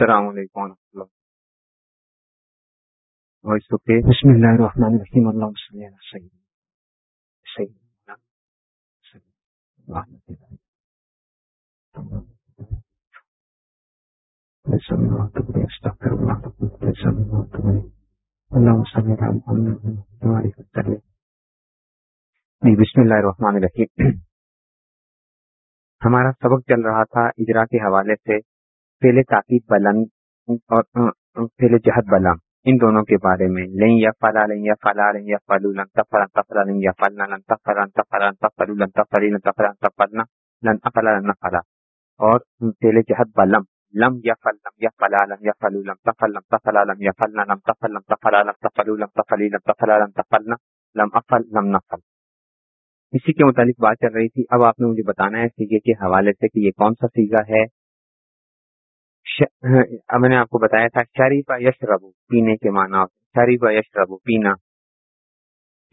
السلام علیکم ورحمۃ اللہ وائس اوکے۔ بسم اللہ الرحمن الرحیم۔ اللہ صلی علی سیدنا سیدنا جی، بسم اللہ الرحمن الرحیم۔ ہمارا سبق چل رہا تھا اجرا کے حوالے سے۔ پہلے تاکید بلند اور پہلے جہد بلند ان دونوں کے بارے میں لیں یا فلا لیں یا فلا لیں یا فلو لن تفلا تفلا لیں یا فلنا لن تفلا تفلا تفلو لن تفلی لن تفلا تفلنا لن افلا لن فلا اور پہلے جہد بلم لم یا فلم یا فلا لم یا فلو لم تفل لم تفلا لم یا فلنا لم تفل لم تفلا لم تفلو لم تفلی لم تفلا لم تفلنا لم افل لم نفل اسی کے متعلق بات چل رہی تھی اب آپ نے مجھے بتانا ہے سیگے کے حوالے سے کہ یہ کون سا سیگا ہے میں نے آپ کو بتایا تھا شریفا یش ربو پینے کے معنی شریفا یش ربو پینا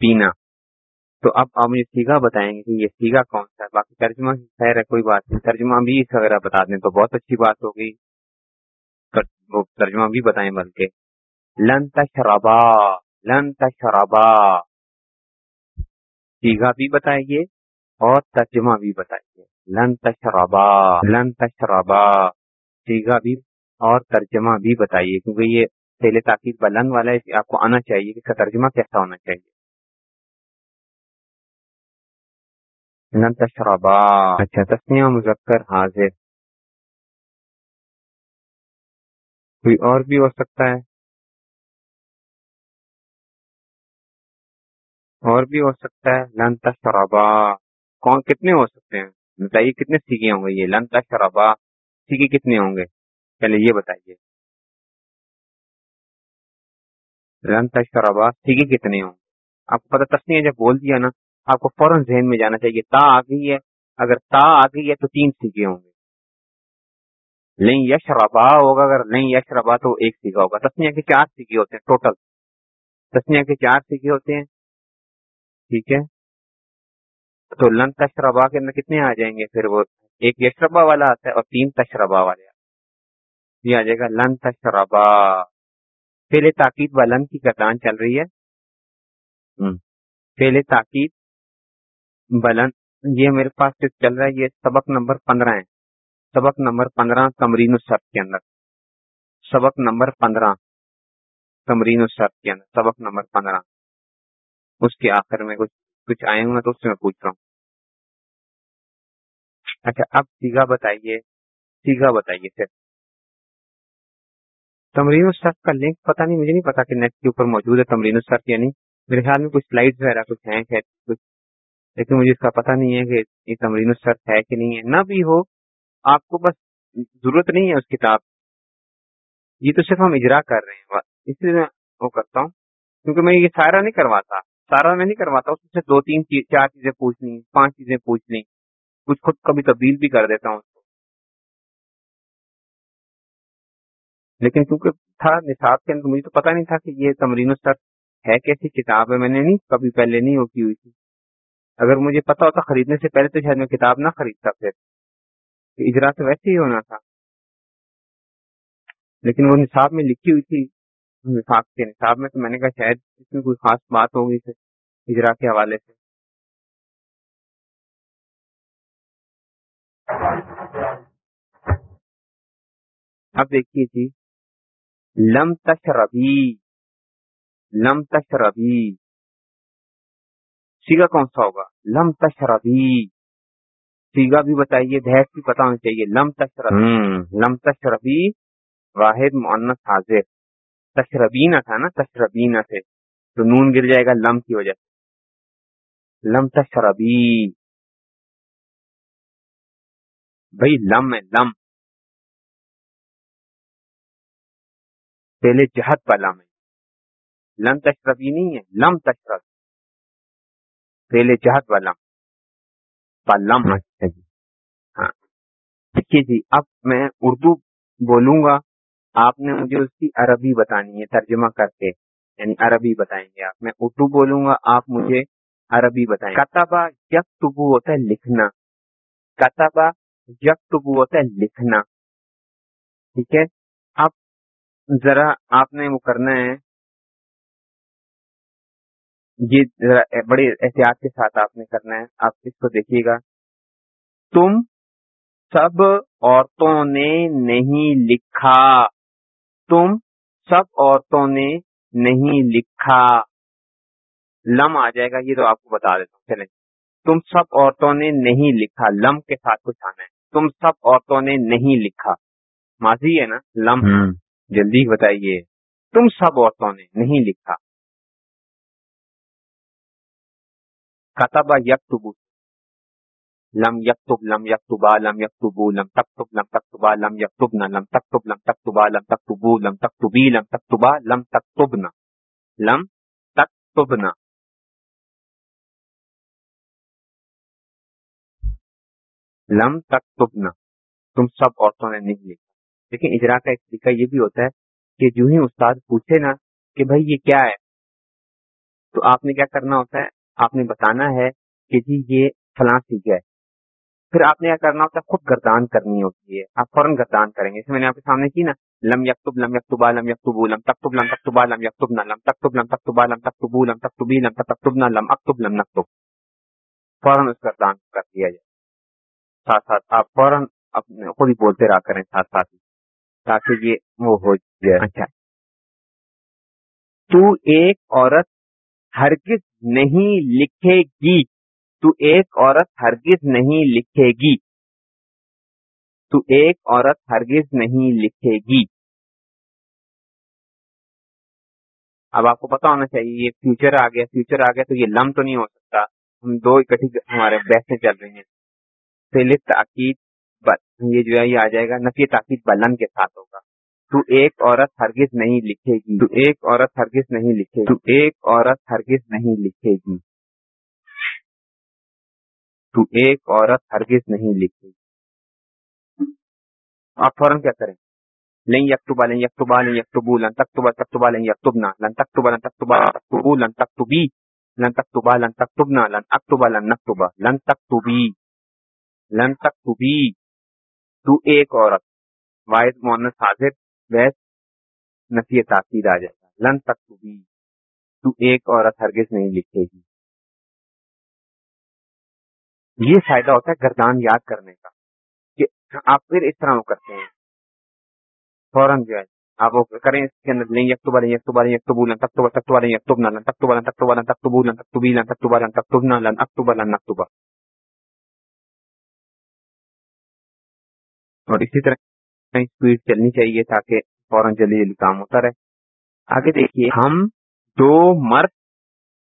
پینا۔ تو اب آپ مجھے سیگا بتائیں گے کہ یہ سیگا کون سا ہے؟ باقی ترجمہ خیر ہے، کوئی بات نہیں۔ ترجمہ بھی وغیرہ بتا دیں تو بہت اچھی بات ہوگی وہ ترجمہ بھی بتائیں بلکہ۔ لن تشربا لن تشربا۔ سیگا بھی بتائیے اور ترجمہ بھی بتائیے۔ لن تشربا لن تشربا۔ سیگا بھی اور ترجمہ بھی بتائیے، کیونکہ یہ پہلے تاکید بلند والا ہے، آپ کو آنا چاہیے کہ اس کا ترجمہ کیسا ہونا چاہیے۔ تشربا۔ اچھا تسنیا مذکر حاضر۔ کوئی اور بھی ہو سکتا ہے؟ اور بھی ہو سکتا ہے؟ لن تشربا۔ کون، کتنے ہو سکتے ہیں؟ بتائیے کتنے سیگے ہوں گے یہ؟ لن تشربا۔ سیگے کتنے ہوں گے؟ پہلے یہ بتائیے۔ رن تشربا سیگے کتنے ہوں گے؟ آپ کو پتا تسنیا جب بول دیا نا، آپ کو فوراً ذہن میں جانا چاہیے، تا آ گئی ہے۔ اگر تا آ گئی ہے تو تین سیگے ہوں گے۔ نہیں یش ربا ہوگا، اگر نہیں یش ربا تو ایک سیگا ہوگا۔ تسنیا کے چار سیگے ہوتے ہیں ٹوٹل۔ تسنیا کے چار سیگے ہوتے ہیں۔ ٹھیک ہے۔ تو لن تشربا کے اندر کتنے آ جائیں گے؟ پھر وہ ایک یشربا والا آتا ہے اور تین تشربا والے آتے یہ آ جائے گا لن تشربا پہلے تاکید و لن کی کردان چل رہی ہے۔ پہلے تاکید بلن یہ میرے پاس جو چل رہا ہے، یہ سبق نمبر پندرہ ہے۔ سبق نمبر پندرہ تمرین السب کے اندر۔ سبق نمبر پندرہ تمرین السب کے اندر۔ سبق نمبر پندرہ۔ اس کے آخر میں کچھ کچھ آئے ہوں تو اس سے میں پوچھ رہا ہوں۔ اچھا اب سیگا بتائیے سیگا بتائیے صرف تمرین السرف کا لنک پتا نہیں، مجھے نہیں پتا کہ نیٹ کے اوپر موجود ہے تمرین السرف یا نہیں۔ میرے خیال میں کچھ سلائڈ وغیرہ کچھ ہیں کچھ۔ لیکن مجھے اس کا پتا نہیں ہے کہ یہ تمرین السرف ہے کہ نہیں ہے۔ نہ بھی ہو، آپ کو بس ضرورت نہیں ہے اس کتاب۔ یہ تو صرف ہم اجرا کر رہے ہیں۔ بس اس لیے میں وہ کرتا ہوں، کیونکہ میں یہ سارا نہیں کرواتا۔ سارا میں نہیں کرواتا، اس میں سے دو تین چار چیزیں پوچھ لی پانچ چیزیں پوچھ لی کچھ خود کبھی تبدیل بھی کر دیتا ہوں اس کو۔ لیکن کیونکہ تھا نصاب کے اندر، مجھے تو پتا نہیں تھا کہ یہ تمرین سر ہے کیسی کتاب ہے، میں نے نہیں، کبھی پہلے نہیں ہوتی ہوئی تھی۔ اگر مجھے پتا ہوتا خریدنے سے پہلے تو شاید میں کتاب نہ خریدتا پھر اجرا تو ویسے ہی ہونا تھا۔ لیکن وہ نصاب میں لکھی ہوئی تھی، نصاب کے نصاب میں تو میں نے کہا شاید اس میں کوئی خاص بات ہوگی اجرا کے حوالے سے۔ اب دیکھیے جی۔ لم تشربی۔ لم تشربی۔ سیگا کون سا ہوگا؟ لم تشربی۔ سیگا بھی بتائیے بحث بھی پتا ہونا چاہیے۔ لم تشربی۔ لم تشربی واحد معنت حاضر۔ تشربینا تھا نا تشربینا سے تو نون گر جائے گا لم کی وجہ سے۔ لم تشربی۔ بھائی لم ہے لم۔ پہلے جہد والا میں لم تشرفی نہیں ہے، لم تشرف پہلے جہد والا لم جی ہاں۔ دیکھیے جی اب میں اردو بولوں گا۔ آپ نے مجھے اس کی عربی بتانی ہے، ترجمہ کر کے۔ یعنی عربی بتائیں گے آپ۔ میں اردو بولوں گا، آپ مجھے عربی بتائیں کتابہ یک ٹبو ہوتا ہے لکھنا۔ کتابہ یک ٹبو ہوتا ہے لکھنا۔ ٹھیک ہے؟ اب ذرا آپ نے وہ کرنا ہے۔ یہ ذرا بڑی احتیاط کے ساتھ آپ نے کرنا ہے۔ آپ اس کو دیکھیے گا۔ تم سب عورتوں نے نہیں لکھا۔ تم سب عورتوں نے نہیں لکھا۔ لم آ جائے گا، یہ تو آپ کو بتا دیتا ہوں۔ چلیں۔ تم سب عورتوں نے نہیں لکھا۔ لم کے ساتھ کچھ آنا ہے۔ تم سب عورتوں نے نہیں لکھا۔ ماضی ہے نا؟ لم۔ جلدی بتائیے، تم سب عورتوں نے نہیں لکھا۔ کتبا یکتبو۔ لم یکتب، لم یکتبا، لم یکتبو، لم تکتب، لم تکتبا، لم یکتبنا لم تکتب، لم تکتبا، لم تکتبو، لم تکتبی، لم تکتبا، لم تکتبنا لم تکتبنا لم تکتبنا تم سب عورتوں نے نہیں لکھا۔ لیکن اجرا کا ایک طریقہ یہ بھی ہوتا ہے کہ جو ہی استاد پوچھے نا کہ بھائی یہ کیا ہے؟ تو آپ نے کیا کرنا ہوتا ہے؟ آپ نے بتانا ہے کہ جی یہ فلاں چیز ہے۔ پھر آپ نے کیا کرنا ہوتا ہے؟ خود گردان کرنی ہوتی ہے۔ آپ فوراً گردان کریں گے۔ میں نے آپ کے سامنے کی نا، لم یکتب، لم یکتبا لم یکتبو لم تکتب، لم تکتبا لم یکتبنا لم تکتب، لم تکتبا لم تکتبو لم تکتبی لم تکتبنا لم اکتب، لم نکتب۔ فوراً اس گردان کر دیا جائے۔ ساتھ ساتھ آپ فوراً اپنے خود ہی بولتے رہا کریں ساتھ ساتھ۔ ہی تاکہ یہ وہ ہو جائے۔ اچھا۔ تو ایک عورت ہرگز نہیں لکھے گی۔ تو ایک عورت ہرگز نہیں لکھے گی۔ تو ایک عورت ہرگز نہیں لکھے گی۔ اب آپ کو پتا ہونا چاہیے یہ فیوچر آ گیا فیوچر آ گیا تو یہ لم تو نہیں ہو سکتا۔ ہم دو اکٹھی ہمارے بحثیں چل رہی ہیں۔ تاکید یہ جو ہے یہ آ جائے گا نفی تاکید بلن کے ساتھ ہوگا۔ تو ایک عورت ہرگز نہیں لکھے گی۔ تو ایک عورت ہرگز نہیں لکھے گی۔ تو ایک عورت ہرگز نہیں لکھے گی۔ تو ایک عورت ہرگز نہیں لکھے گی۔ آپ فوراً کیا کریں؟ لن یکتبا لن یکتبا لن یکتبو لن تکتبا تکتبا لن یکتبنا لن تکتبا لن تکتبا لن تکتبو لن تکتبی لن تکتبا لن تکتبنا لن اکتبا لن نکتبا لن تکتبی لن تکتبی۔ تو ایک عورت۔ واحد مونس حاضر ویس نفی تاثیر آ جائے گا لن تک تو ایک عورت ہرگز نہیں لکھے گی۔ یہ فائدہ ہوتا ہے گردان یاد کرنے کا کہ آپ پھر اس طرح وہ کرتے ہیں۔ فوراً جو ہے، آپ وہ کریں اس کے اندر لیں یکتبا لیں یکتبا لیں یکتبو لن تکتبا تکتبا لیں یکتبنا لن تکتبا لن تکتبا لن تکتبو لن تکتبی لن تکتبا لن تکتبنا لن اکتبا لن نکتبا اور اسی طرح اسپیڈ چلنی چاہیے تاکہ فوراً جلدی جلدی کام ہوتا رہے۔ آگے دیکھیے، ہم دو مرد،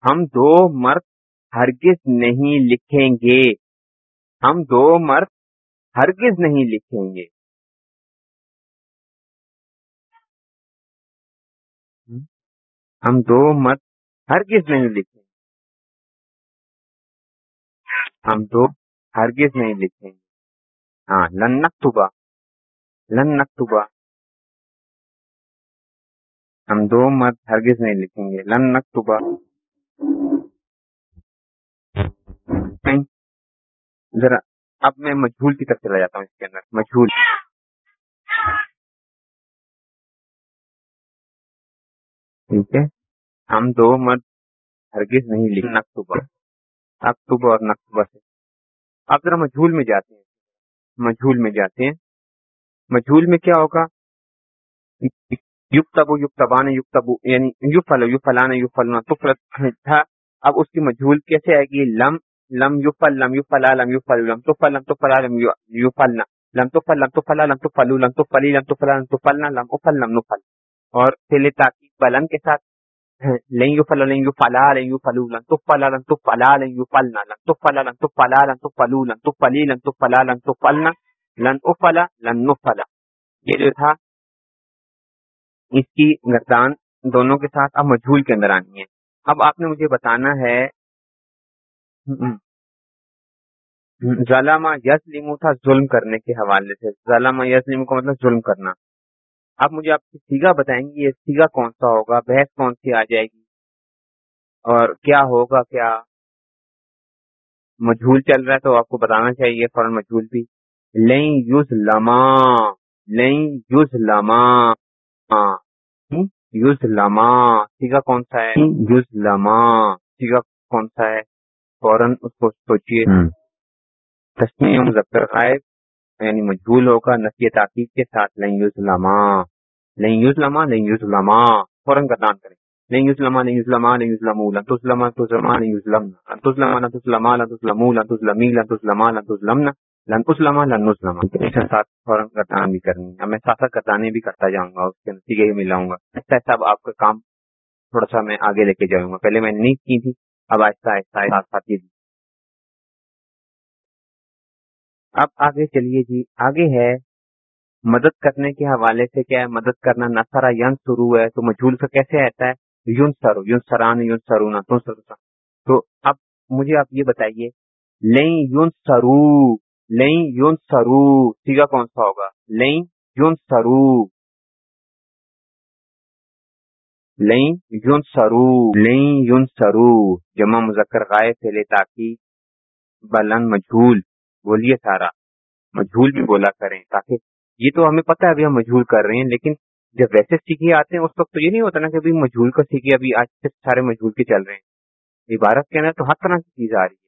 ہم دو مرد ہرگز نہیں لکھیں گے۔ ہم دو مرد ہرگز نہیں لکھیں گے۔ ہم دو مرد ہرگز نہیں لکھیں گے۔ ہم دو ہرگز نہیں لکھیں گے۔ ہاں لن نکتبا لن نکتبا ہم دو مرد ہرگز نہیں لکھیں گے لن نکتبا ذرا اب میں مجھول کی طرف چلا جاتا ہوں اس کے اندر مجھول ٹھیک ہے؟ ہم دو مرد ہرگز نہیں لکھ نقطبہ اکتوبہ اور نقطبہ سے. آپ ذرا مجھول میں جاتے ہیں. مجھول میں جاتے ہیں۔ مجھول میں کیا ہوگا؟ یوگ تبو یوگ تبان یوگ تبو یعنی یو فلو یو فلانا یو فلنا تو تھا۔ اب اس کی مجھول کیسے آئے گی؟ لم لم یو فل لم یو فلا لم یو فل لم تو فل لم تو فلا لم یو فلنا لم تو فل لم تو فلا لم تو فلو لم تو فلی لم تو فلا لم تو فلنا لم او فل لم نو فل اور پہلے تاکید بلن کے ساتھ لن یو فل لن یو فلا لن یو فلو لن تو فلا لن تو فلا لن یو فلنا لن تو فلا لن تو فلا لن تو فلو لن تو فلی لن تو فلا لن تو فلنا لن او فلا لن نو فلا یہ جو تھا اس کی گردان دونوں کے ساتھ اب مجھول کے اندر آنی ہے اب آپ نے مجھے بتانا ہے ظالمہ یس لیمو تھا ظلم کرنے کے حوالے سے ظالمہ یس لیمو کا مطلب ظلم کرنا اب مجھے آپ کی سیگا بتائیں گے یہ سیگا کون سا ہوگا؟ بحث کون سی آ جائے گی؟ اور کیا ہوگا؟ کیا مجھول چل رہا ہے تو آپ کو بتانا چاہیے فوراً مجھول بھی۔ لیں یوز لما لین یوز لما یوز لما سیگا کون سا ہے؟ یوز لما سیگا کون سا ہے؟ فوراً اس کو سوچیے تسمی مذکر غائب یعنی مجبول ہوگا، نفی تاکید کے ساتھ لین یوز لما لین یوز لما فوراً کا دان کریں۔ لین یوز لما لین یوز لما لین یوز لمو لن تسلم تسلم لین یوز لم لن تسلم لن تسلم لن تسلمو لن تسلمی لن تسلم لن تسلمنا لن اسلم لن نسلم اس کے ساتھ فوراً گردان بھی کرنی ہے۔ میں ساتھ ساتھ گردانے بھی کرتا جاؤں گا، اس کے نتیجے ہی ملاؤں گا۔ اچھا، اچھا، ایسا ایسا آپ کا کام تھوڑا سا میں آگے لے کے جاؤں گا۔ پہلے میں نے نہیں کی تھی، اب آہستہ آہستہ ساتھ ساتھ یہ اب آگے چلیے جی۔ آگے ہے مدد کرنے کے حوالے سے کیا ہے؟ مدد کرنا نسرا ین شروع ہے، تو مجھول کا کیسے آتا ہے؟ یون سرو یون سران یون سرونا تو اب مجھے آپ یہ بتائیے لیں یون سرو لیں یون سرو، سیگا کون سا ہوگا؟ لیں یون سرو۔ لیں یون سرو لیں یون سرو۔ جمع مذکر غائب پھیلے تاکہ بلن مجھول۔ بولیے سارا مجھول بھی بولا کریں تاکہ یہ تو ہمیں پتا ہے ابھی ہم مجھول کر رہے ہیں، لیکن جب ویسے سیکھے آتے ہیں، اس وقت تو یہ نہیں ہوتا نا کہ ابھی مجھول کا سیکھے، ابھی آج سے سارے مجھول کے چل رہے ہیں۔ عبارت کے اندر تو ہر طرح کی چیز آ رہی ہے۔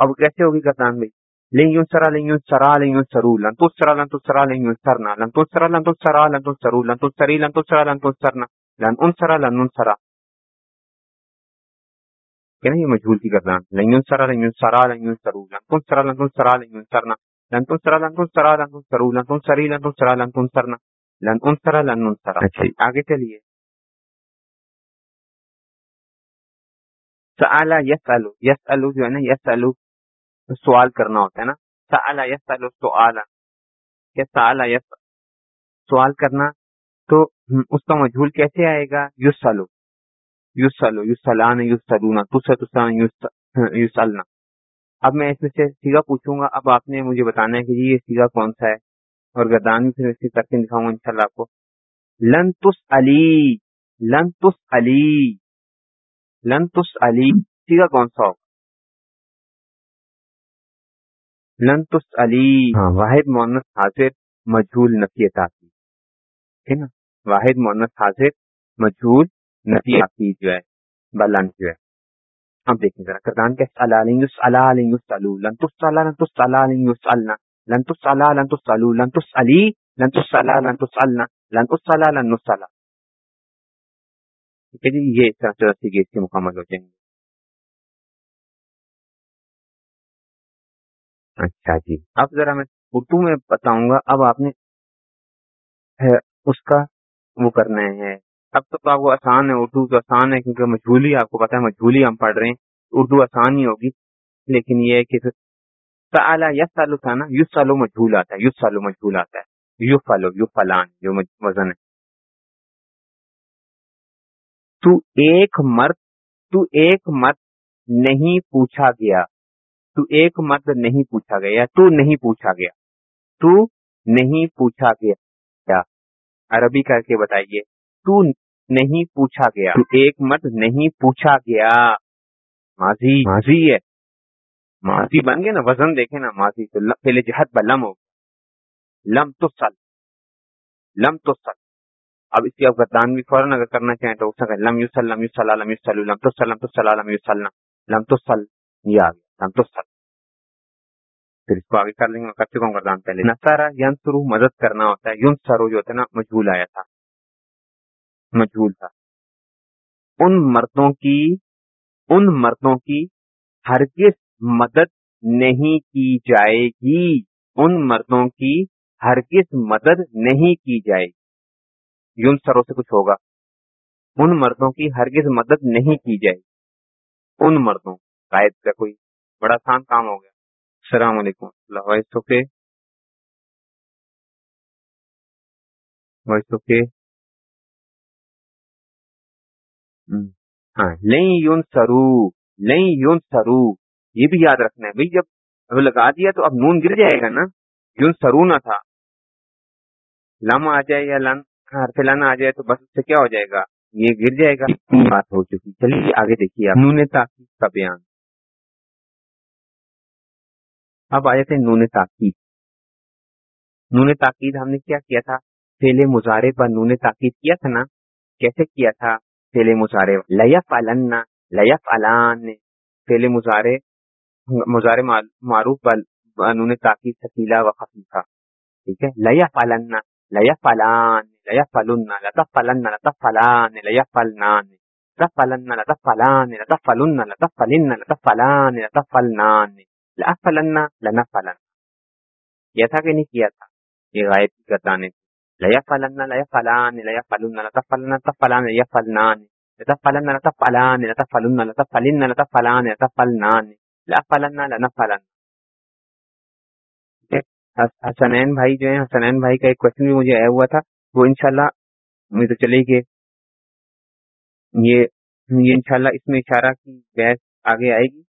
اب کیسے ہوگی کسان بھائی؟ لیں سرا لیں سرا لیں یوں سرو لنتو سرا لنتو سرا لیں یوں سرنا لنتو سرا لنتو سرا لنتو سرو لنتو سری لنتو سرا لنتو سرنا لن ان سرا لن ان سرا کہ نا یہ مجھول کی گردان لن سرا لن سرا لن سرو لنتو سرا لنتو سرا لن سرنا لنتو سرا لنتو سرا لنتو سرو لنتو سری لنتو سرا لنتو سرنا لن ان سرا لن اچھا آگے چلیے سآلا یس الو یس الو جو ہے نا یس الو سوال کرنا ہوتا ہے نا سآلا یس الو سوالا یا سآلا یس سوال کرنا تو اس کا مجھول کیسے آئے گا یوس سلو یوس سلو یوس سلان یوس سلونا تسان یوس سلنا اب میں اس میں سے سیگا پوچھوں گا۔ اب آپ نے مجھے بتانا ہے کہ جی یہ سیگا کون سا ہے اور گردان بھی پھر کر کے دکھاؤں گا ان شاء اللہ آپ کو۔ لن تس علی لن تس علی لنتس علی سیگا کون سا ہوگا؟ لنتس علی ہاں واحد مونس حاضر مجھول نفی تاثیر ٹھیک نا؟ واحد مونس حاضر مجھول نفی تاثیر جو ہے بلن جو ہے اب دیکھیں ذرا کردان کے ٹھیک ہے جی یہ اس طرح گیٹ کے مکمل ہو جائیں گے اچھا جی اب ذرا میں اردو میں بتاؤں گا اب آپ نے اس کا وہ کرنا ہے اب تو آپ کو آسان ہے، اردو تو آسان ہے، کیونکہ مجھولی، آپ کو پتا ہے، مجھولی ہم پڑھ رہے ہیں۔ اردو آسان ہی ہوگی۔ لیکن یہ ہے کہ سالا یس سالو تھا نا یو سالو مجھول آتا ہے یو سالو مجھول آتا ہے۔ یو فالو یو فلان جو وزن ہے۔ تو ایک مرد، تو ایک مرد نہیں پوچھا گیا۔ تو ایک مرد نہیں پوچھا گیا تو نہیں پوچھا گیا۔ تو نہیں پوچھا گیا۔ عربی کر کے بتائیے۔ تو نہیں پوچھا گیا۔ ایک مرد نہیں پوچھا گیا۔ ماضی۔ ماضی ہے۔ ماضی بن گیا نا، وزن دیکھے نا ماضی۔ تو پہلے جہت بلم ہو لم تو سل لم تو سل اب اس کی افغان بھی فوراً اگر کرنا چاہیں تو لم یو سل لم یو سل لم یو سل لم تو سل لم تو سل لم یو سل لم تو سل یہ آ گیا۔ لم تو سل پھر اس کو آگے کر لیں گے۔ کر چکا ہوں گردان پہلے۔ نسارا ین سرو مدد کرنا ہوتا ہے۔ یون سرو جو ہوتا ہے نا مجھول آیا تھا۔ مجھول تھا۔ ان مردوں کی، ان مردوں کی ہرگز مدد نہیں کی جائے گی۔ ان مردوں کی ہرگز مدد نہیں کی جائے گی۔ یون سروں سے کچھ ہوگا۔ ان مردوں کی ہرگز مدد نہیں کی جائے گی۔ ان مردوں قائد کا کوئی بڑا آسان کام ہو گیا۔ السلام علیکم۔ اللہ وائس اوکے وائس اوکے ہاں, ہاں، لئی یون سرو لئی یون سرو یہ بھی یاد رکھنا ہے۔ بھائی جب لگا دیا تو اب نون گر جائے گا نا؟ یون سرو نہ تھا۔ لم آ جائے یا لن، ہر لن آ جائے تو بس اس سے کیا ہو جائے گا؟ یہ گر جائے گا۔ بات ہو چکی۔ چلیے، آگے دیکھیے آپ۔ نون تاکید کا بیان۔ اب آئے تھے نون تاکید۔ نون تاکید ہم نے کیا کیا تھا؟ فیل مظاہرے پر نون تاکید کیا تھا نا؟ کیسے کیا تھا؟ فیل مظاہرے لیا فلن لیا فلان فیل مظاہرے مظاہرے معروف نون تاکید سکیلا و خفیفہ ٹھیک ہے؟ لیا فلن لیا فلان لیا فلن لتا فلن لتا فلان لیا فلنان لتا فلن لتا فلان لتا فلن لتا فلن لتا فلان لتا فلنان لا فلن لنا فلن یہ تھا کہ نہیں کیا تھا؟ یہ غائب کی گردانے لیا فلن لیا فلان لیا فلن لتا فلن لتا فلان لیا فلنان لتا فلن لتا حسنین بھائی جو ہے حسنین بھائی کا ایک کوشچن بھی مجھے آیا ہوا تھا، وہ انشاءاللہ مجھے تو چلے گی یہ یہ انشاءاللہ اس میں اشارہ کی بحث آگے آئے گی.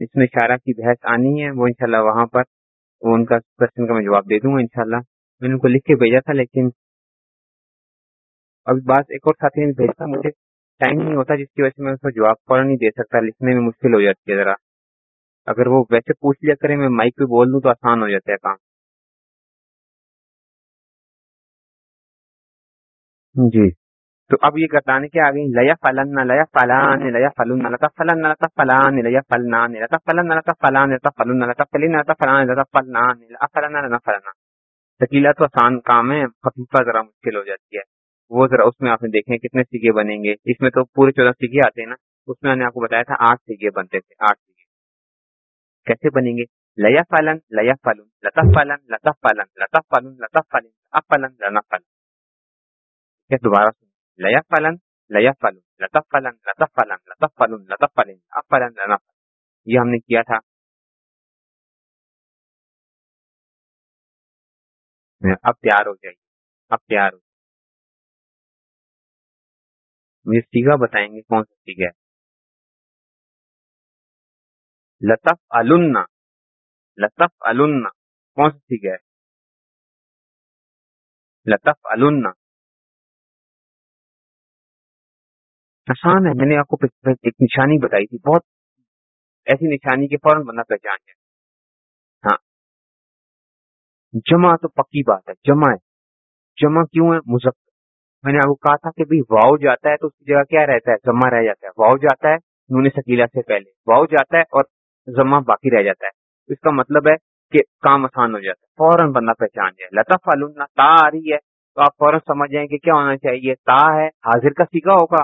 اس میں اشارہ کی بحث آنی ہے، وہ انشاءاللہ وہاں پر وہ ان کا کوشچن کا میں جواب دے دوں گا انشاءاللہ. میں نے ان کو لکھ کے بھیجا تھا لیکن ابھی بات ایک اور ساتھی نے بھیجا مجھے ٹائم نہیں ہوتا جس کی وجہ سے میں اس کو جواب فوراً نہیں دے سکتا لکھنے میں مشکل ہو جاتی ہے ذرا اگر وہ ویسے پوچھ لیا کرے میں مائک پہ بول دوں تو آسان ہو جاتا ہے کام جی تو اب یہ گردانے کے آگے لیا فلن لیا فلان لیا فلن لتا فلن لتا فلان لیا فلنان لتا فلن لتا فلان لتا فلن لتا فلن لتا فلان لتا فلنان لتا فلن فلنا شکیلا تو آسان کام ہے خفیفہ ذرا مشکل ہو جاتی ہے وہ ذرا اس میں آپ نے دیکھیں کتنے سیگے بنیں گے اس میں تو پورے چودہ سیگے آتے ہیں نا اس میں نے آپ کو بتایا تھا آٹھ سیگے بنتے تھے آٹھ سیگے کیسے بنیں گے لیا فلن لیا فلن لتا فلن لتا فلن لتا فلن لتا فلن فلن لنا فلن دوبارہ سن لیا فلن لیا فلن لتا فلن لتا فلن لتا فلن لتا فلن فلن لنا یہ ہم نے کیا تھا اب تیار ہو جائیے۔ اب تیار ہو مجھے سیگا بتائیں گے کون سا سیگا ہے۔ لطف النا لطف النا کون سا سیگا ہے؟ لطف النا آسان ہے، میں نے آپ کو ایک نشانی بتائی تھی، بہت ایسی نشانی کے فوراً بندہ پہچان جائے۔ جمع تو پکی بات ہے، جمع ہے۔ جمع کیوں ہے؟ مظفر میں نے آپ کو کہا تھا کہ واؤ جاتا ہے تو اس کی جگہ کیا رہتا ہے؟ جمع رہ جاتا ہے۔ واؤ جاتا ہے نون سکیلا سے پہلے۔ واؤ جاتا ہے اور جمع باقی رہ جاتا ہے۔ اس کا مطلب ہے کہ کام آسان ہو جاتا ہے۔ فوراً بندہ پہچان جائے۔ لطف علوم تا آ رہی ہے۔ تو آپ فوراً سمجھ جائیں کہ کیا ہونا چاہیے۔ تا ہے حاضر کا سیکھا ہوگا۔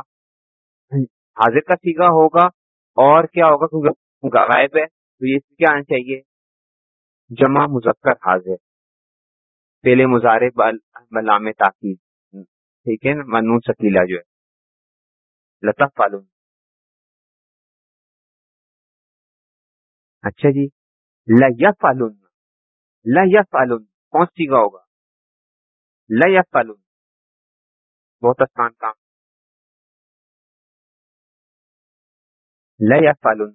حاضر کا سیگا ہوگا اور کیا ہوگا؟ کیونکہ غائب ہے۔ تو یہ کیا آنا چاہیے؟ جمع مذکر حاضر۔ پہلے مظاہرے بلام تاکید۔ ٹھیک ہے نا منون سکیلا جو ہے۔ لطف فالون اچھا جی۔ لیا فالون لیا فالون کون سیگا ہوگا۔ لیا فالون بہت آسان کام۔ لیا فالون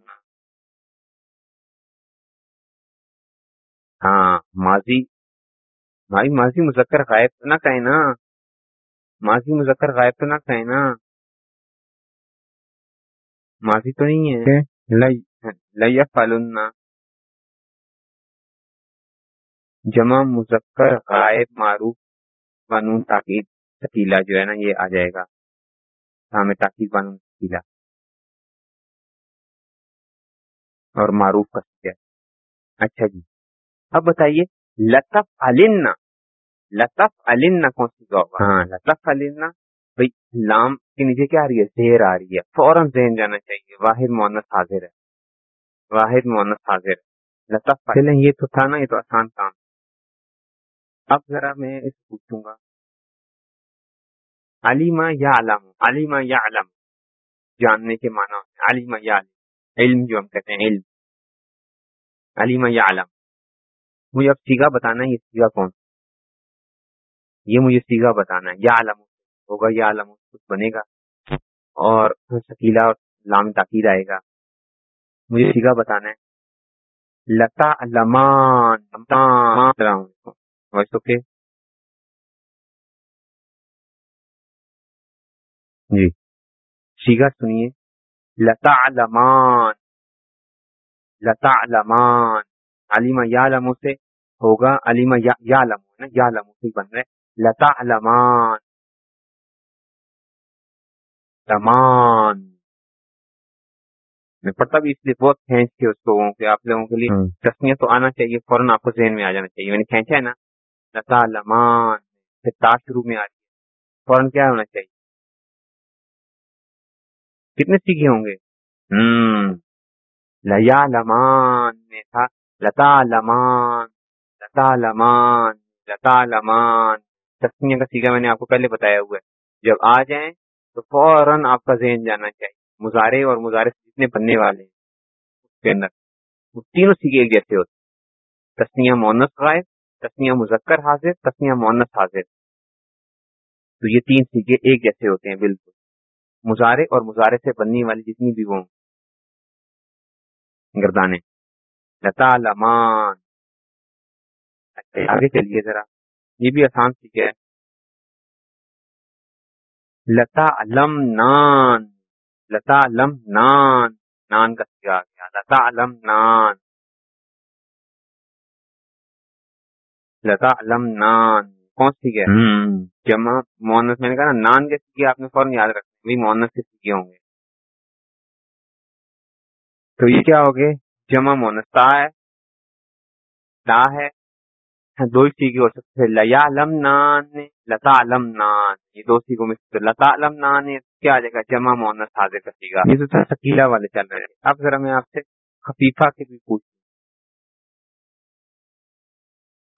ہاں ماضی۔ بھائی ماضی مذکر غائب تو نہ کہیں نا۔ ماضی مذکر غائب تو نہ کہیں نا۔ ماضی تو نہیں ہے۔ لیا فالون جمع مذکر غائب معروف قانون تاکید شکیلا جو ہے نا یہ آ جائے گا۔ ہمیں تاکید قانون شکیلا اور معروف کا اچھا جی۔ اب بتائیے لطف علنا لطف علنا کون سی ہوگا ہاں۔ لطف علنا بھائی لام کے نیچے کیا آ رہی ہے؟ زیر آ رہی ہے۔ فوراً ذہن جانا چاہیے واحد مونس حاضر ہے۔ واحد مونس حاضر ہے۔ لطف چلیں یہ تو تھا نا یہ تو آسان کام۔ اب ذرا میں اس پوچھوں گا۔ علیما یا علم علیما یا علم جاننے کے معنی علیما یا علم علم جو ہم کہتے ہیں علم۔ علیما یا عالم مجھے اب سیگا بتانا ہے یہ سیگا کون یہ مجھے سیگا بتانا ہے۔ یا عالم ہوگا، یا عالم کچھ بنے گا۔ اور شکیلا اور لام تاکید آئے گا۔ مجھے سیگا بتانا ہے۔ لتا لمان اوکے جی۔ سیگا سنیے۔ لتا لمان لتا علمان۔ علیما یا علم سے ہوگا علیما یا لمو یا لمو سے بن رہے لتا لمان لمان میں پڑھتا بھی اس لیے بہت کھینچ کے اس لوگوں کے آپ لوگوں کے لیے تسمیہ تو آنا چاہیے فوراً آپ کو ذہن میں آ جانا چاہیے۔ میں نے کھینچا ہے نا لتا لمان پھر تا شروع میں آ رہی ہے فوراً کیا ہونا چاہیے؟ کتنے سیکھے ہوں گے؟ ہوں لیا لمان میں تھا لتا لمان لتا لمان لتا لمان تسمیہ کا سیکھا میں نے آپ کو پہلے بتایا ہوا ہے۔ جب آ جائیں تو فوراً آپ کا ذہن جانا چاہیے۔ مظاہرے اور مظاہرے جتنے بننے والے ہیں، اس کے اندر۔ وہ تینوں سیگے ایک جیسے ہوتے تسنیا مونس غائب تسنیا مذکر حاضر تسنیا مونس حاضر۔ تو یہ تین سیگے ایک جیسے ہوتے ہیں، بالکل۔ مظاہرے اور مظاہرے سے بننے والی جتنی بھی وہ گردانے لتا لمان۔ اچھا آگے چلیے ذرا۔ یہ بھی آسان سیکھے لتا علم نان لتا علم نان نان کا سیکھا گیا۔ لتا علم نان۔ لتا علم نان۔ کون سی گیا جمع مونس میں نے کہا نا نان کے سیکھے آپ نے فوراً یاد رکھنا۔ وہی مونس کے سیکھے ہوں گے۔ تو یہ کیا ہوگے جمع مونس تا ہے۔ تا ہے۔ دو ہی سیگے ہو سکتے لیا علم نان لتا علم نان یہ دو سیگوں میں لتا علم نان کیا آ جائے گا جمع مونس حاضر کا سیگا یہ تو سکیلا والے چل رہے ہیں۔ اب ذرا میں آپ سے خفیفہ کے بھی پوچھ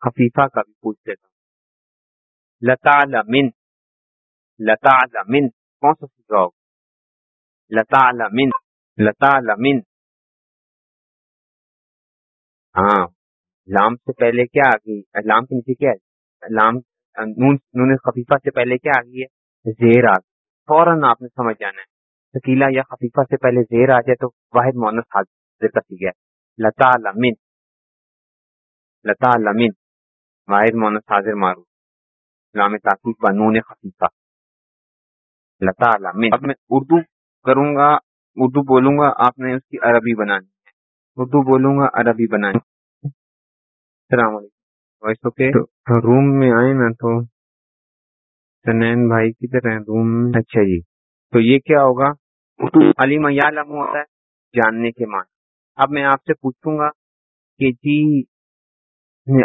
خفیفہ کا بھی پوچھ لیتا ہوں۔ لتا لمن لتا لمن کون سا سیگا ہوگا؟ لتا لمن لتا لمن ہاں۔ لام سے پہلے کیا آ گئی؟ لام کے نیچے کیا ہے؟ لام، نون نون خفیفہ سے پہلے کیا آ گئی ہے؟ زیر آ گئی۔ فوراً آپ نے سمجھ جانا ہے۔ شکیلا یا خفیفہ سے پہلے زیر آ جائے تو واحد مونس حاضر کا سی گیا۔ لتا لمن۔ لتا لمن۔ واحد مونس حاضر مارو لام تاکیب کا نون خفیفہ۔ لتا لمن۔ اب میں اردو کروں گا، اردو بولوں گا، آپ نے اس کی عربی بنانی ہے۔ اردو بولوں گا، عربی بنانی السلام علیکم۔ وائس اوکے روم میں آئے نا تو سنین بھائی کی طرح روم میں۔ اچھا جی۔ تو یہ کیا ہوگا؟ اردو علی میالم ہوتا ہے جاننے کے معنی۔ اب میں آپ سے پوچھوں گا کہ جی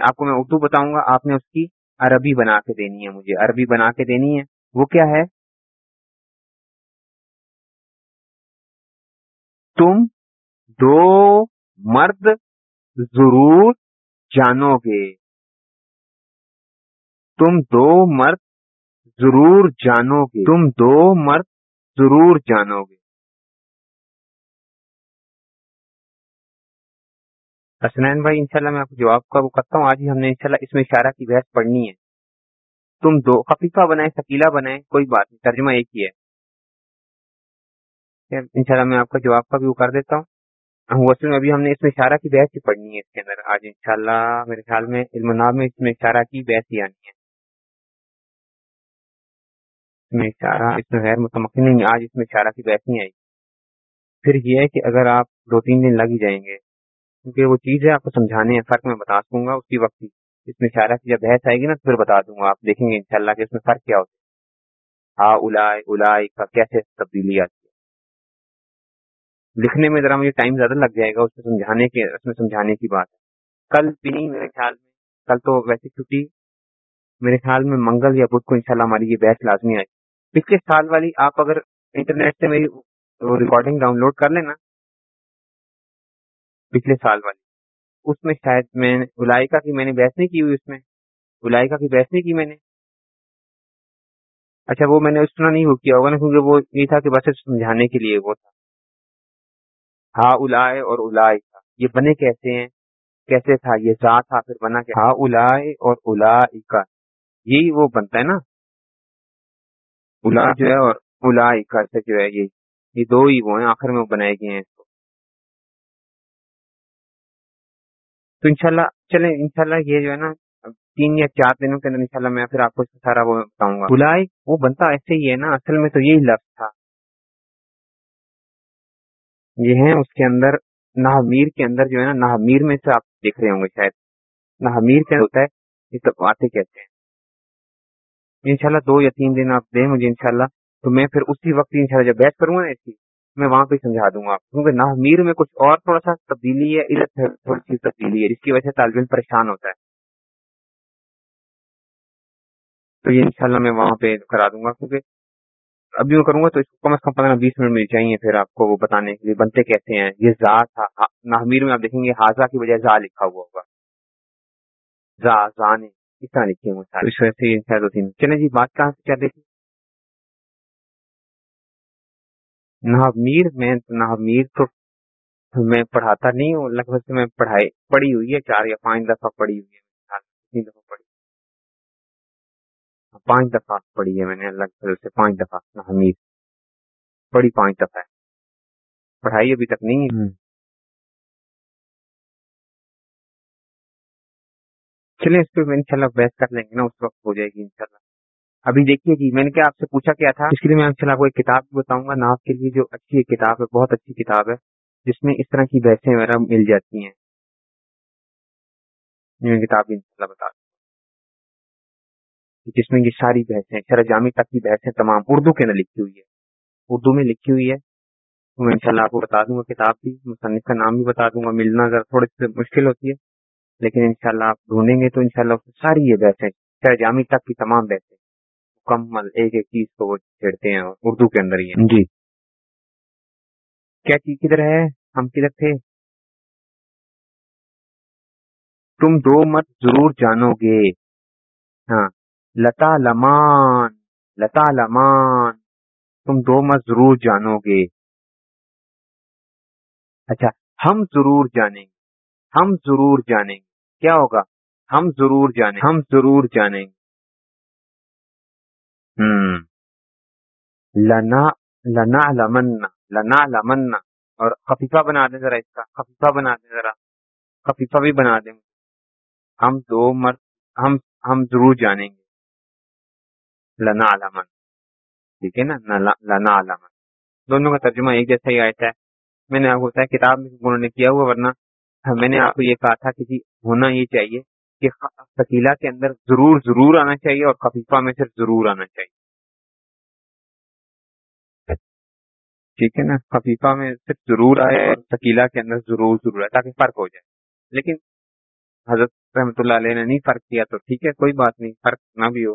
آپ کو میں اردو بتاؤں گا آپ نے اس کی عربی بنا کے دینی ہے مجھے۔ عربی بنا کے دینی ہے۔ وہ کیا ہے؟ تم دو مرد ضرور جانو گے۔ تم دو مرد ضرور جانو گے۔ تم دو مرد ضرور جانو گے۔ حسنین بھائی، انشاءاللہ میں آپ کو جواب کا وہ کرتا ہوں۔ آج ہی ہم نے انشاءاللہ اس میں اشارہ کی بحث پڑھنی ہے۔ تم دو خفیفہ بنائے شکیلا بنائے کوئی بات نہیں، ترجمہ ایک ہی ہے۔ انشاءاللہ میں آپ کا جواب کا بھی وہ کر دیتا ہوں۔ وسلم میں ابھی ہم نے اس میں اشارہ کی بحث ہی پڑھنی ہے اس کے اندر آج، انشاءاللہ میرے خیال میں علمنا میں اس میں اشارہ کی بحث ہی آنی ہے۔ اس میں اشارہ، اس میں غیر متمکن نہیں، آج اس میں اشارہ کی بحث نہیں آئی۔ پھر یہ ہے کہ اگر آپ دو تین دن لگ ہی جائیں گے، کیونکہ وہ چیز ہے، آپ کو سمجھانے ہیں، فرق میں بتا سکوں گا اسی وقت ہی۔ اس میں اشارہ کی جب بحث آئے گی نا، تو پھر بتا دوں گا، آپ دیکھیں گے انشاءاللہ کہ اس میں فرق کیا ہوتا ہے۔ ہاں الائی الائی کا کیسے تبدیلی آتی لکھنے میں ذرا مجھے ٹائم زیادہ لگ جائے گا اس میں سمجھانے کے اس میں سمجھانے کی بات ہے۔ کل بھی نہیں میرے خیال میں۔ کل تو ویسے چھٹی۔ میرے خیال میں منگل یا بدھ کو انشاءاللہ ہماری یہ بحث لازمی آئی پچھلے سال والی آپ اگر انٹرنیٹ سے میری ریکارڈنگ ڈاؤن لوڈ کر لینا پچھلے سال والی۔ اس میں شاید میں الائکا کی میں نے بحث نہیں کی ہوئی اس میں۔ الائکا کی بحث نہیں کی میں نے۔ اچھا وہ میں نے اس طرح نہیں کیا ہوگا نا کیونکہ وہ یہ تھا کہ بس سمجھانے کے لیے وہ تھا۔ ہا الا اور الا یہ بنے کیسے ہیں؟ کیسے تھا؟ یہ ذات تھا، پھر بنا کہ ہا الا اور الا یہی وہ بنتا ہے نا۔ الا جو ہے اور الا سے جو ہے یہ۔ یہ دو ہی وہ ہیں، آخر میں وہ بنائے گئے ہیں اس کو۔ تو انشاءاللہ، چلیں، انشاءاللہ یہ جو ہے نا تین یا چار دنوں کے اندر انشاءاللہ میں پھر آپ کو سارا وہ بتاؤں گا۔ الائی وہ بنتا ایسے ہی ہے نا، اصل میں تو یہی لفظ تھا۔ یہ ہیں اس کے اندر نہمیر کے اندر جو ہے نا نہ میر میں سے آپ دیکھ رہے ہوں گے شاید۔ نہمیر کیا ہوتا ہے، یہ سب آتے کہتے ہیں۔ انشاءاللہ دو یا تین دن آپ دیں مجھے انشاءاللہ، تو میں پھر اسی وقت انشاءاللہ جب بحث کروں گا نا ایسی میں وہاں پہ سمجھا دوں گا کیونکہ نہ میر میں کچھ اور تھوڑا سا تبدیلی ہے، ادھر تھوڑی سی تبدیلی ہے، جس کی وجہ سے طالب علم پریشان ہوتا ہے۔ تو یہ انشاءاللہ میں وہاں پہ کرا دوں گا، کیونکہ ابھی میں کروں گا تو کم از کم پندرہ بیس منٹ مل چاہیے پھر آپ کو وہ بتانے کے لیے بنتے کیسے ہیں۔ یہ زا تھا نہمیر میں آپ دیکھیں گے حاضہ کی بجائے زا لکھا ہوا ہوگا۔ زا زانے اس طرح لکھے ہوئے اس وجہ سے دو تین چلیں جی بات کہاں سے چل رہی تھی نہ میر میں نہ میر تو میں پڑھاتا نہیں ہوں لگ بھگ میں پڑھائی پڑھی ہوئی ہے چار یا پانچ دفعہ پڑھی ہوئی ہے۔ دفعہ پڑھی؟ پانچ دفعہ پڑھی ہے میں نے لگ بھگ سے پانچ دفعہ میر پڑھی پانچ دفعہ پڑھائی ابھی تک نہیں ہے۔ چلیں اس پہ ان شاء اللہ بحث کر لیں گے نا اس وقت ہو جائے گی انشاءاللہ۔ ابھی دیکھیے جی میں نے کیا آپ سے پوچھا کیا تھا؟ اس کے لیے میں آپ کو ایک کتاب بتاؤں گا ناف کے لیے جو اچھی کتاب ہے بہت اچھی کتاب ہے جس میں اس طرح کی بحثیں میرا مل جاتی ہیں۔ کتاب بتا جس میں یہ ساری بحثیں شرح جامع تک کی بحثیں تمام اردو کے اندر لکھی ہوئی ہے۔ اردو میں لکھی ہوئی ہے۔ تو میں انشاءاللہ آپ کو بتا دوں گا کتاب بھی مصنف کا نام بھی بتا دوں گا۔ ملنا ذرا تھوڑی سی مشکل ہوتی ہے لیکن انشاءاللہ آپ ڈھونڈیں گے تو انشاءاللہ ساری یہ بحثیں شرح جامع تک کی تمام بحثیں مکمل ایک ایک چیز کو وہ چھیڑتے ہیں اردو کے اندر ہی جی۔ کیا چیز کدھر ہے؟ ہم کدھر تھے؟ تم دو مت ضرور جانو گے۔ ہاں۔ لتا لمان لتا لمان تم دو مت ضرور جانو گے اچھا ہم ضرور جانیں گے، ہم ضرور جانیں گے۔ کیا ہوگا؟ ہم ضرور جانیں ہم ضرور جانیں گے۔ لنا لنا لمن لنا لمن اور خفیفہ بنا دیں ذرا اس کا، خفیفہ بنا دیں ذرا۔ خفیفہ بھی بنا دیں۔ ہم دو مرد ہم ہم ضرور جانیں گے۔ لنا لمن ٹھیک ہے نا؟ لنا لمن دونوں کا ترجمہ ایک جیسا ہی آتا ہے میں نے آپ کو بتایا کتاب میں انہوں نے کیا ہوا، ورنہ میں نے آپ کو یہ کہا تھا کہ جی ہونا یہ چاہیے کہ شکیلا کے اندر ضرور ضرور آنا چاہیے اور خفیفہ میں صرف ضرور آنا چاہیے۔ ٹھیک ہے نا؟ خفیفہ میں صرف ضرور آئے اور شکیلا کے اندر ضرور ضرور آئے تاکہ فرق ہو جائے۔ لیکن حضرت رحمت اللہ علیہ نے نہیں فرق کیا تو ٹھیک ہے، کوئی بات نہیں، فرق نہ بھی ہو۔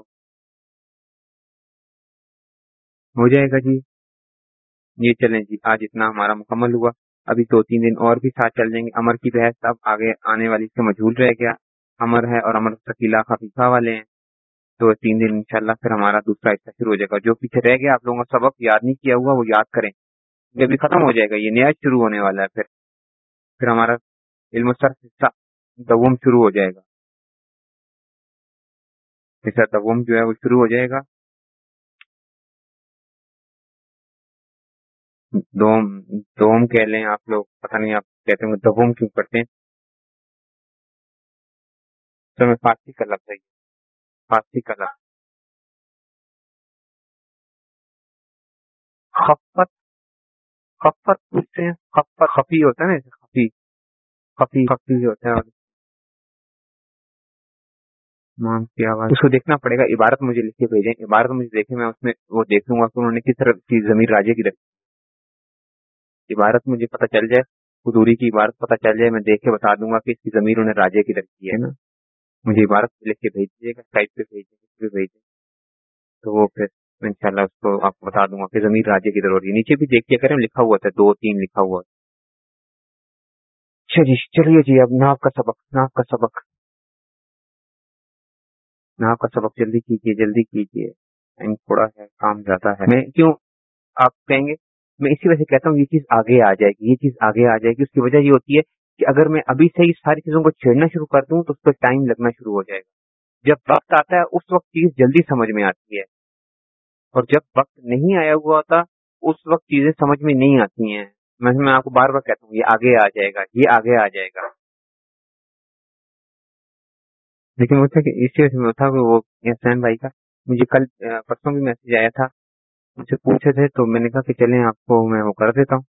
ہو جائے گا جی۔ یہ چلیں جی آج اتنا ہمارا مکمل ہوا۔ ابھی دو تین دن اور بھی ساتھ چل جائیں گے۔ امر کی بحث اب آگے آنے والی سے مجھول رہ گیا۔ امر ہے اور امر شکیلا خفیفہ والے ہیں۔ تو تین دن انشاءاللہ پھر ہمارا دوسرا حصہ شروع ہو جائے گا۔ جو پیچھے رہ گیا آپ لوگوں کا سبق یاد نہیں کیا ہوا، وہ یاد کریں۔ یہ بھی ختم ہو جائے گا۔ یہ نیا شروع ہونے والا ہے۔ پھر پھر ہمارا علم صرف حصہ دوم شروع ہو جائے گا۔ حصہ دوم جو ہے وہ شروع ہو جائے گا۔ دوم دوم کہہ لیں آپ لوگ، پتہ نہیں آپ کہتے ہیں دوم کیوں کرتے ہیں؟ تو میں فارسی کا لفظ ہے فارسی کا لفظ۔ خفت خفت پوچھتے ہیں، خفت، خفی ہوتا ہے نا خفی۔ خفی خفی ہوتا ہے۔ مام کی آواز۔ اس کو دیکھنا پڑے گا، عبارت مجھے لکھ کے بھیجیں عبارت مجھے دیکھے میں اس میں وہ دیکھوں گا کہ انہوں نے کس طرح کی زمین راجے کی رکھی عبارت مجھے پتہ چل جائے، حضوری کی عبارت پتہ چل جائے، میں دیکھ کے بتا دوں گا کہ اس کی زمین انہیں راجے کی رکھی ہے نا۔ مجھے عبارت لکھ کے بھیج دیجیے گا سائٹ پہ بھیج بھیج دیں تو وہ پھر ان شاء اللہ اس کو آپ کو بتا دوں گا کہ زمین راجے کی ضرورت ہے۔ نیچے بھی دیکھ کے کریں، لکھا ہوا تھا، دو تین لکھا ہوا۔ تھا چلیے چلیے جی اب ناپ کا سبق ناپ کا سبق۔ ناپ کا سبق جلدی کیجیے جلدی کیجیے۔ تھوڑا ہے، کام زیادہ ہے۔ میں کیوں آپ کہیں گے؟ میں اسی وجہ سے کہتا ہوں یہ چیز آگے آ جائے گی، یہ چیز آگے آ جائے گی۔ اس کی وجہ یہ ہوتی ہے کہ اگر میں ابھی سے ہی ساری چیزوں کو چھیڑنا شروع کر دوں تو اس پہ ٹائم لگنا شروع ہو جائے گا۔ جب وقت آتا ہے، اس وقت چیز جلدی سمجھ میں آتی ہے۔ اور جب وقت نہیں آیا ہوا ہوتا، اس وقت چیزیں سمجھ میں نہیں آتی ہیں۔ میں آپ کو بار بار کہتا ہوں، یہ آگے آ جائے گا، یہ آگے آ جائے گا۔ لیکن اسی وجہ میں تھا وہ حسین بھائی کا مجھے کل پرسوں بھی میسج آیا تھا مجھ سے پوچھے تھے تو میں نے کہا کہ چلیں آپ کو میں وہ کر دیتا ہوں۔